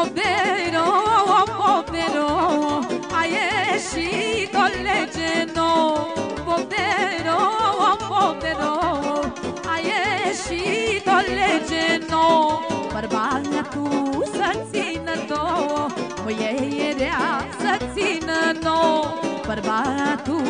Povero, povero, a ieșit o lege nouă Povero, povero, a ieșit o lege nouă Bărbatul tu să țină două Băierea să țină nouă Bărbatul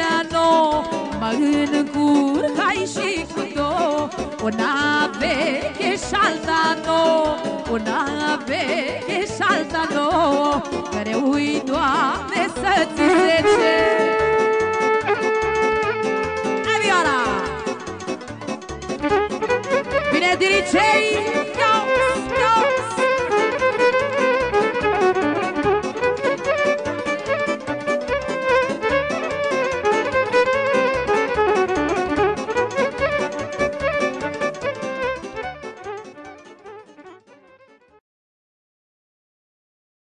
legea nouă Mă încurcai și cu două. Una veche și alta nouă Una veche și alta nouă. Care ui, Doamne, să-ți rece